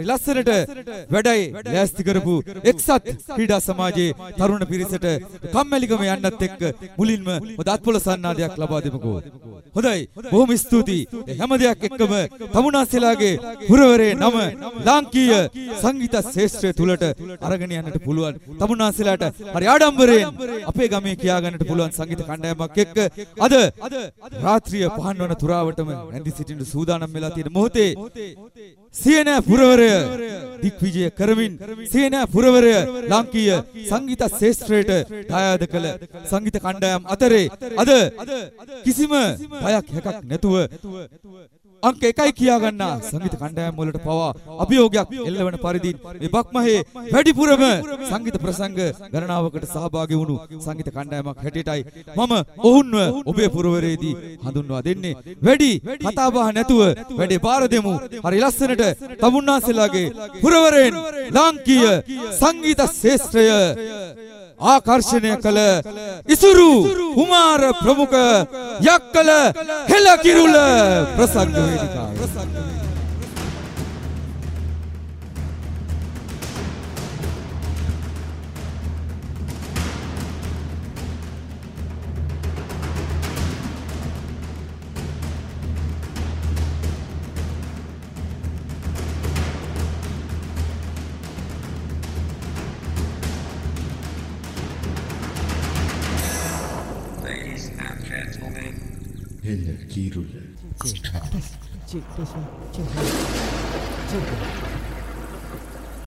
ලස්සනට වැඩයි. ලෑස්ති කරපු එක්සත් ක්‍රීඩා සමාජයේ තරුණ පිරිසට කම්මැලිකම යන්නත් එක්ක මුලින්ම හොඳ අත්පොළ සන්නාදයක් ලබා දෙමුකෝ. හොඳයි. බොහොම ස්තුතියි. හැම දෙයක් එක්කම තමුනාසෙලාගේ පුරවරේ නම ලාංකීය සංගීත ශාස්ත්‍රය තුලට අරගෙන යන්නට පුළුවන්. තමුනාසෙලාට හරි ආඩම්බරයෙන් අපේ ගමේ කියා ගන්නට පුළුවන් සංගීත කණ්ඩායමක් එක්ක. අද රාත්‍රිය පහන් වන තුරාවටම රැඳි සිටින්න සූදානම් වෙලා තියෙන මොහොතේ සියනෑ පුරවරය. දික්විජය කරමින් සියනෑ පුරවරය ලාංකීය සංගීත ශාස්ත්‍රයට දායාද කළ සංගීත කණ්ඩායම් අතරේ අද කිසිම බයක් හැකක් නැතුව අංක එකයි කියා ගන්නා සංගීත කණ්ඩායම් වලට පවා අභියෝගයක් එල්ලවන පරිදි මේ බක්මහේ වැඩිපුරම සංගීත ප්‍රසංග ගණනාවකට සහභාගී වුණු සංගීත කණ්ඩායමක් හැටියටයි මම ඔවුන්ව ඔබේ පුරවරේදී හඳුන්වා දෙන්නේ. වැඩි කතා බහ නැතුව වැඩේ බාර දෙමු. හරි ලස්සනට තමුන්නාසෙලාගේ පුරවරෙන් ලාංකීය සංගීත ශාස්ත්‍රය ආකර්ෂණය කළ ඉසුරු කුමාර ප්‍රමුඛ යක්කල හෙළකිරුල ප්‍රසංග වේදිකාව Energírula. Sí. Sí,